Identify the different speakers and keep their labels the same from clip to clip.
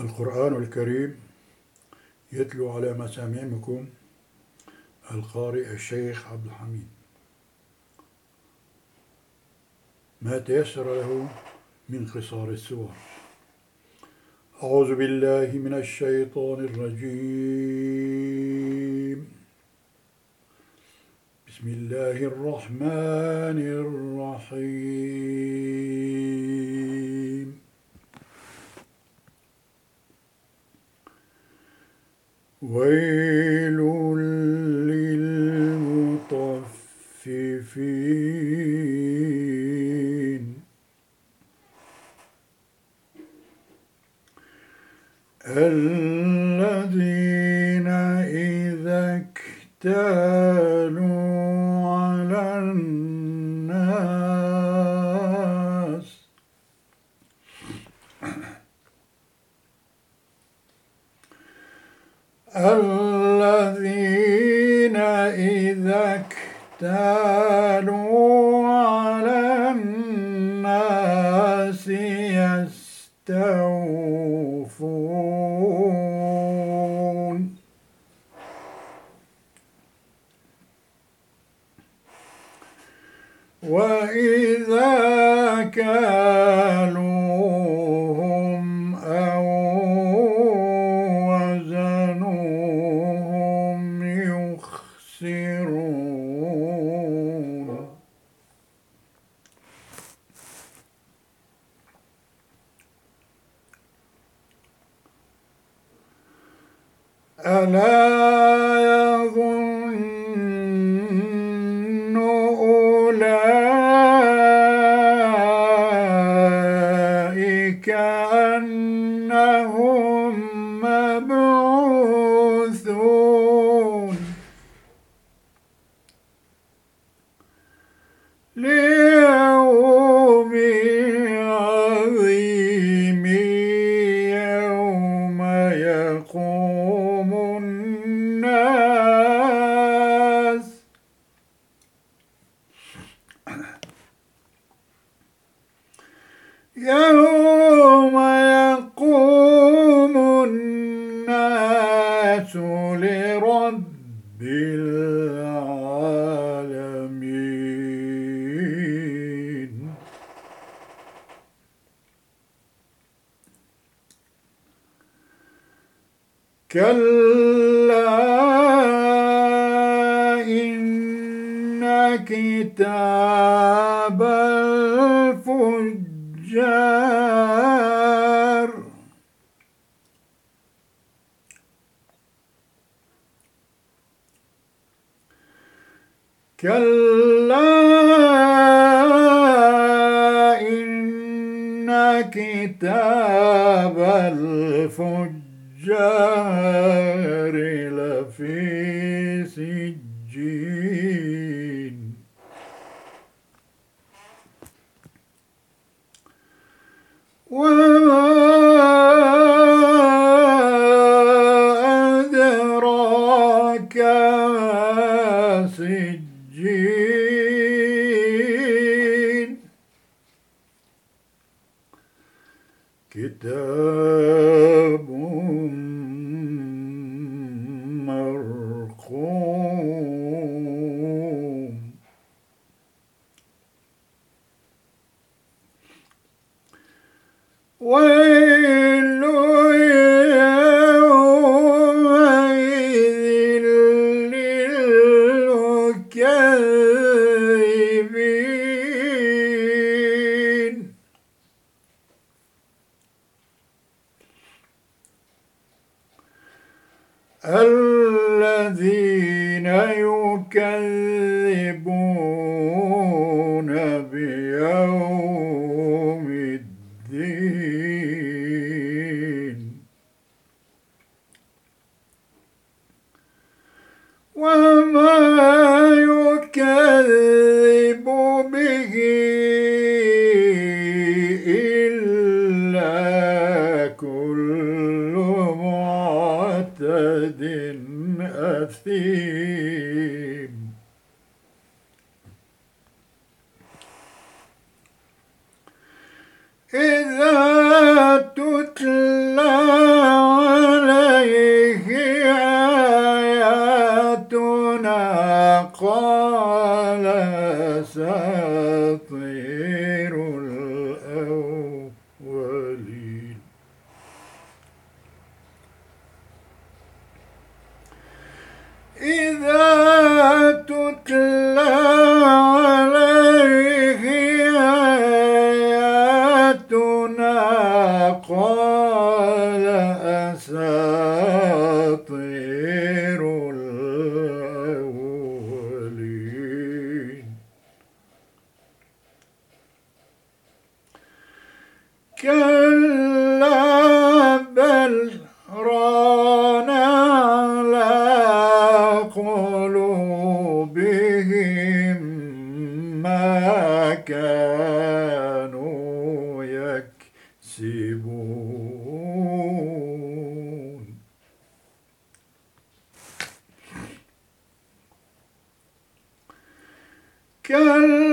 Speaker 1: القرآن الكريم يتلو على مسامعكم القارئ الشيخ عبد الحميد. ما تيسر له من قصار السور. أعوذ بالله من الشيطان الرجيم. بسم الله الرحمن الرحيم. ويل للمطففين. الذين إذا اكتالوا على الناس الذين إذا اكتالوا الفجار كلا إن كتاب الفجار ويل إذا كانوا يكسبون كلا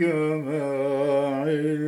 Speaker 1: أدراك ما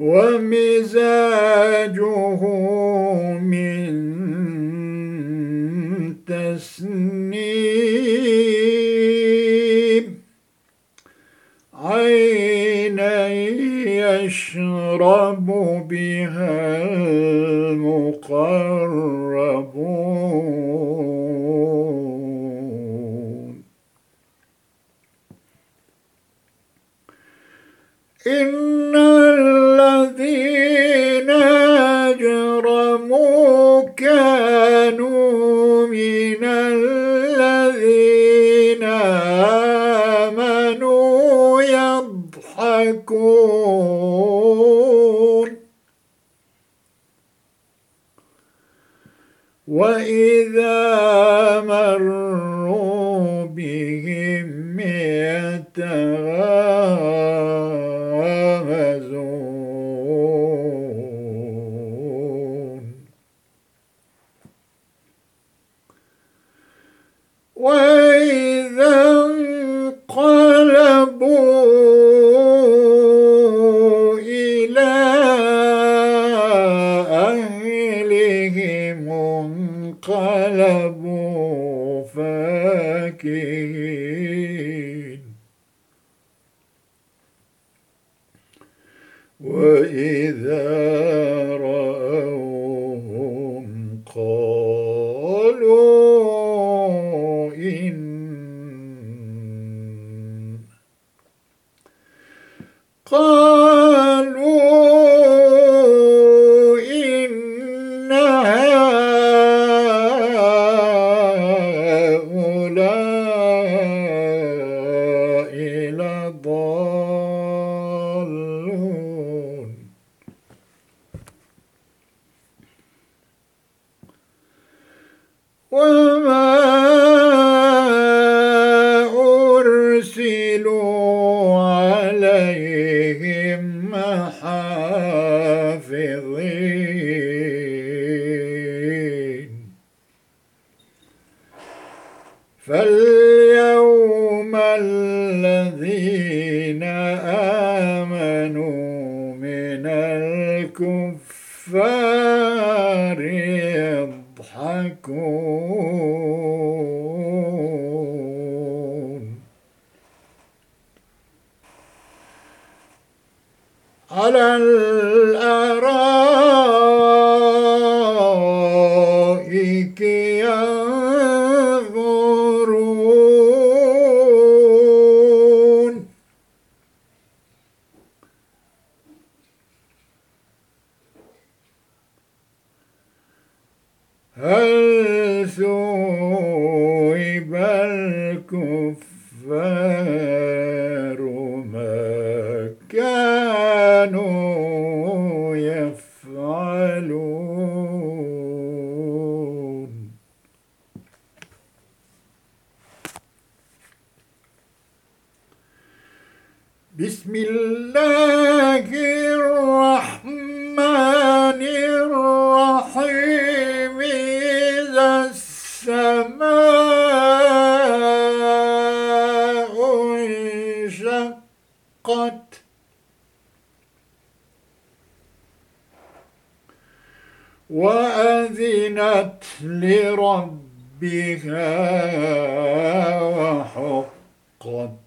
Speaker 1: ومزاجه تتقون وإن قالوا على الأرائك انشقت وأذنت لربها وحقت.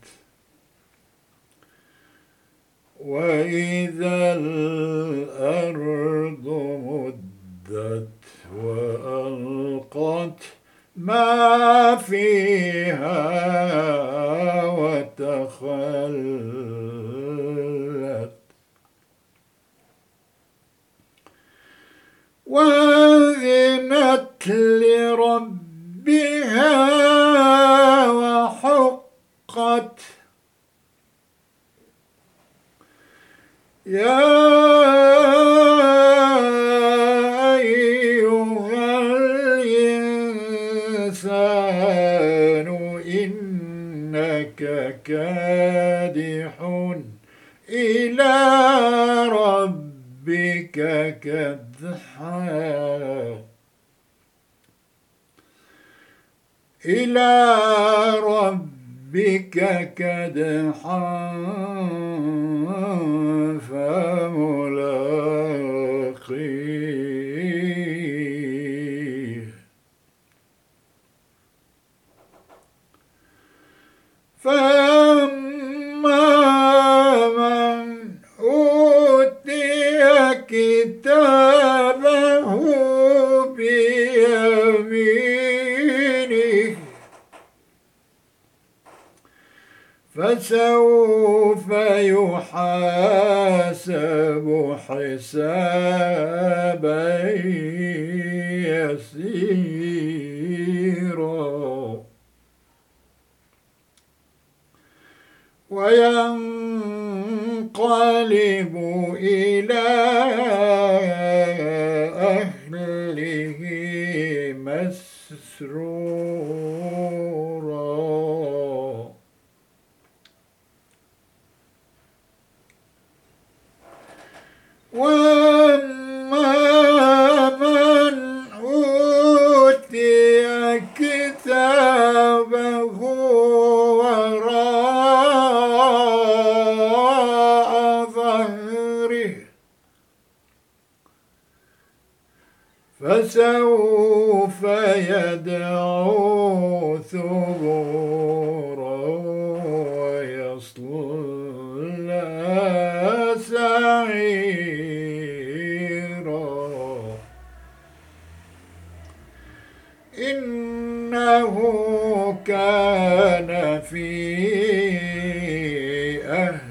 Speaker 1: وإذا الأرض مدت وألقت ما فيها وتخلت. وأذنت لربها وحقت. يا كادح إلى ربك كدحا. إلى ربك كدحا. فملاقيه. فأما كتابه بيمينه. فسوف يحاسب حسابا يسيرا. وينقلب إلى مسرورا. وأما من أوتي كتابه وراء ظهره فسوف فيدعو ثبورا ويصلى سعيرا. إنه كان في أهل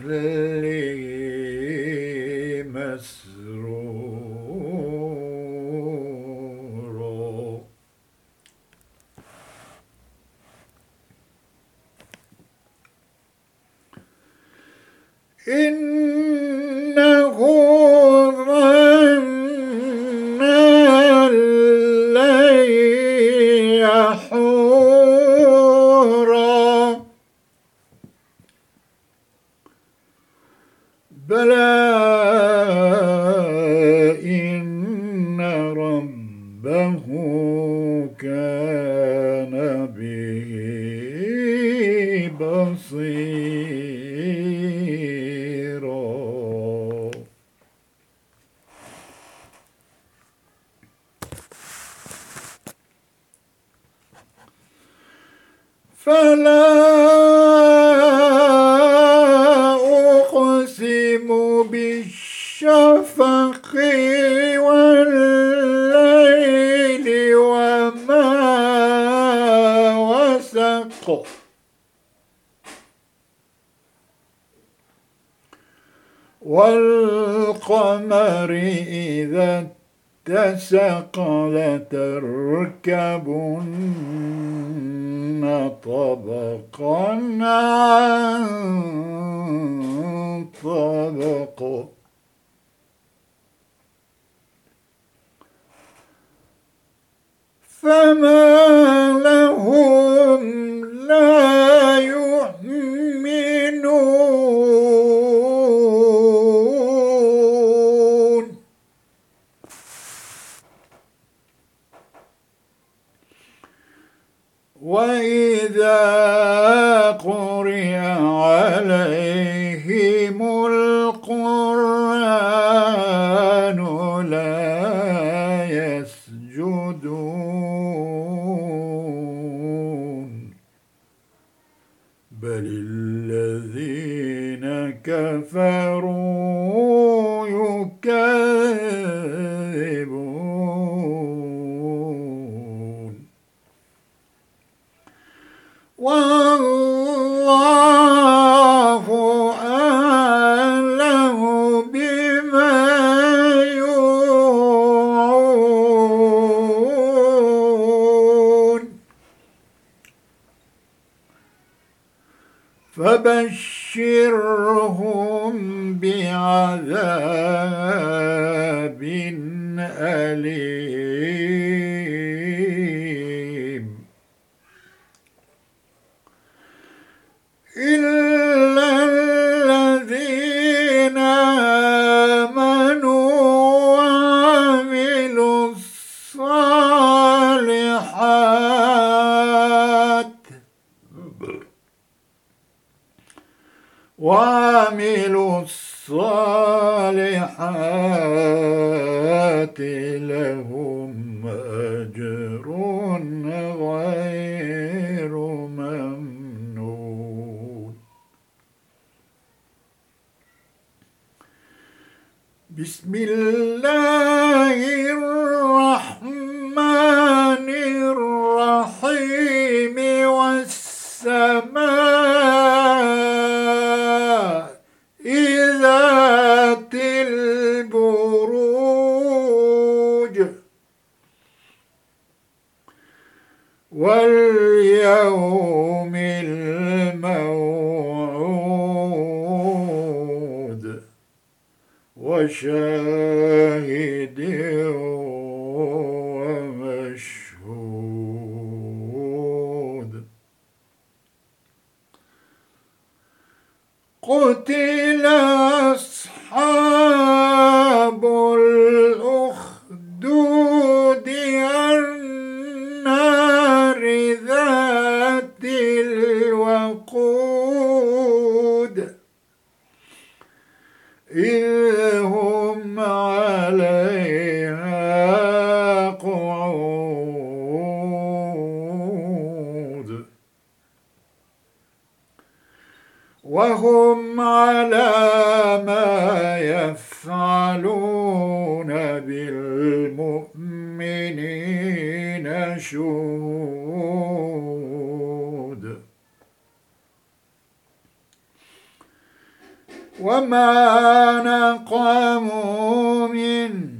Speaker 1: والقمر إذا اتسق لتركبن طبقا عن طبق فما لهم لا يؤمنون. وإذا قرئ إلا Hashem. وما نقموا منهم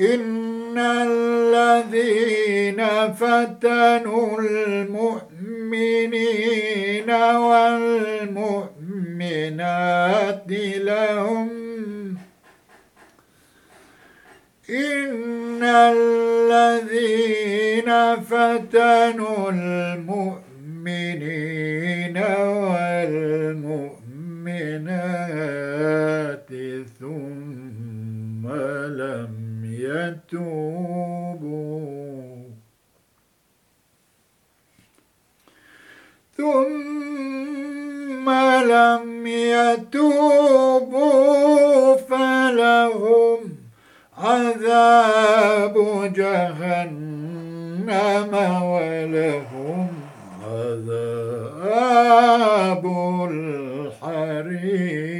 Speaker 1: إن الذين فتنوا المؤمنين والمؤمنات لهم إن الذين فتنوا المؤمنين يتوبوا فلهم عذاب جهنم ولهم عذاب الحريق.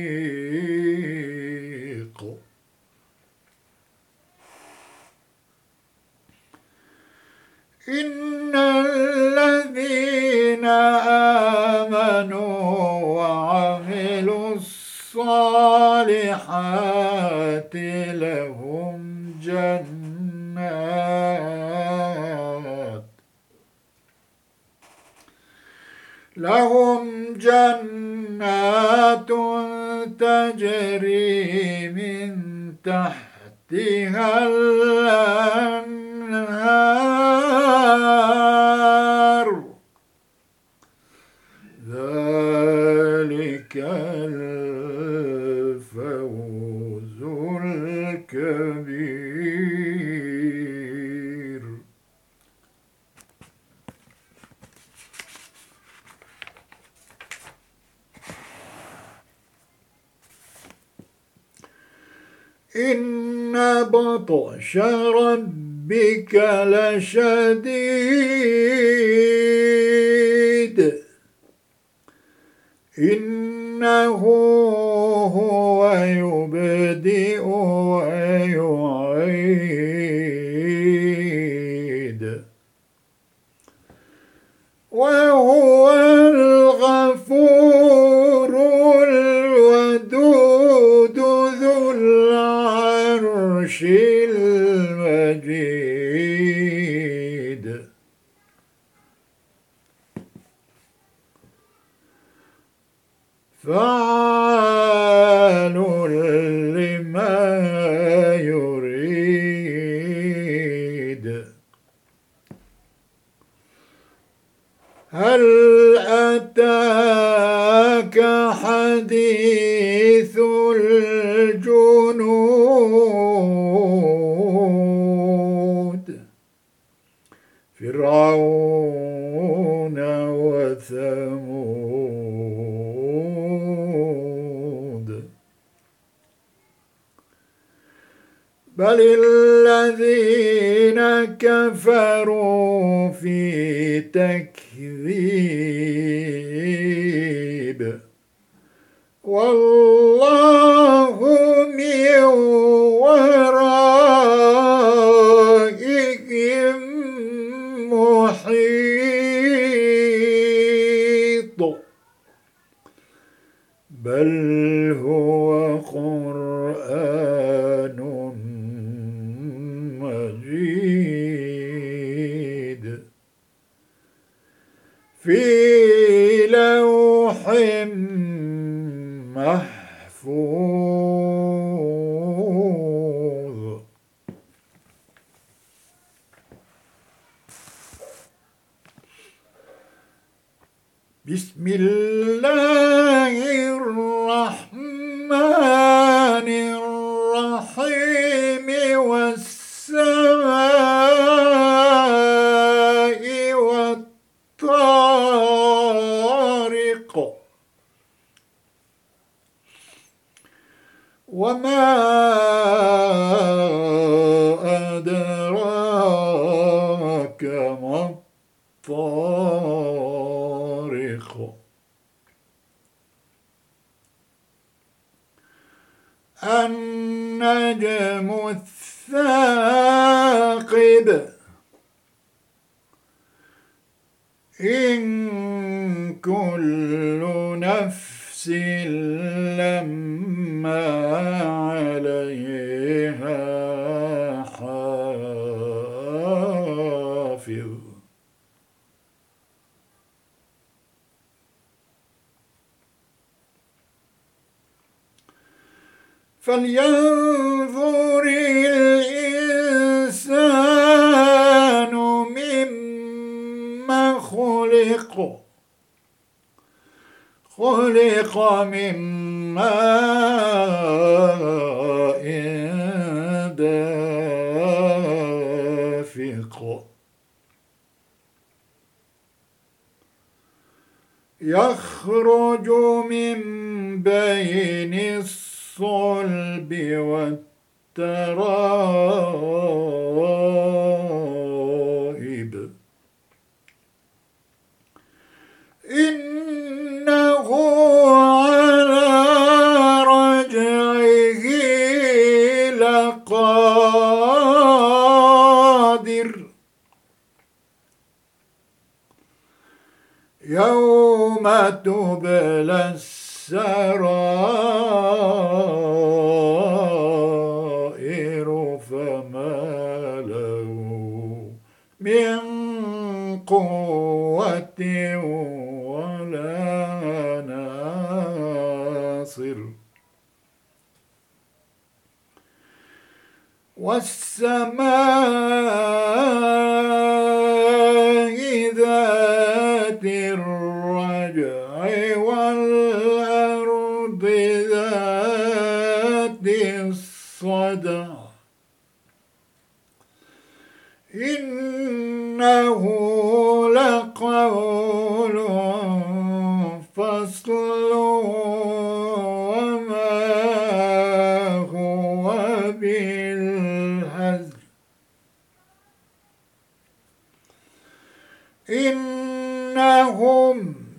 Speaker 1: إن بطش ربك لشديد إنه فعال لما يريد. هل أتاك حديث الجنود؟ فرعون وثمود. بل الذين كفروا في تكذيب. والله محفوظ بسم الله الرحمن فلينظر الإنسان مما خلق. خلق من ماء دافق. يخرج من بين الصلب والترائب. إنه على رجعه لقادر. يوم تبلى السرائر والسماء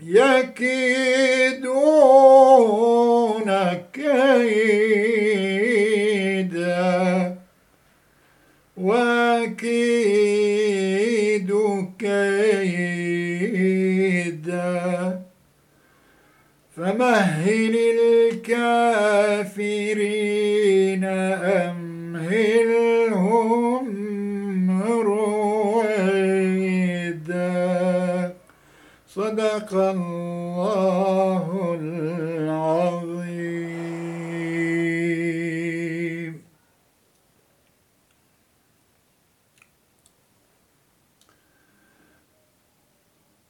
Speaker 1: يكيدون كيدا وكيد كيدا فمهل الكافرين صدق الله العظيم.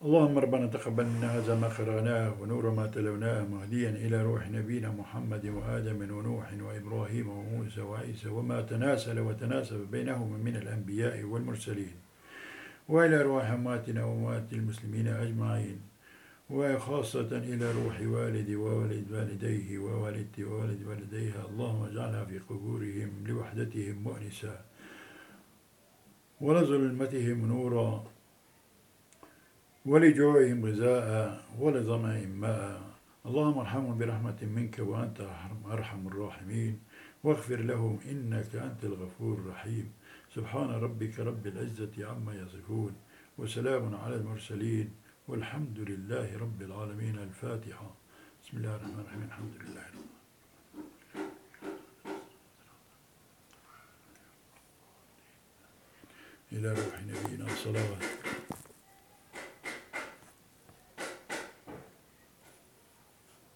Speaker 1: اللهم ربنا تقبل منا هذا ما قرأناه ونور ما تلوناه مهديا إلى روح نبينا محمد وآدم ونوح وإبراهيم وموسى وعيسى وما تناسل وتناسب بينهم من الأنبياء والمرسلين. وإلى روح أمواتنا وأموات المسلمين أجمعين. وخاصة إلى روح والدي ووالد والديه ووالدتي ووالد والديها. اللهم اجعلها في قبورهم لوحدتهم مؤنسا ولظلمتهم نورا ولجوعهم غذاء ولظمأهم ماء. اللهم ارحمهم برحمة منك وأنت أرحم الراحمين. واغفر لهم إنك أنت الغفور الرحيم. سبحان ربك رب العزة عما يصفون. وسلام على المرسلين. والحمد لله رب العالمين الفاتحة. بسم الله الرحمن الرحيم الحمد لله رب إلى روح نبينا صلوات.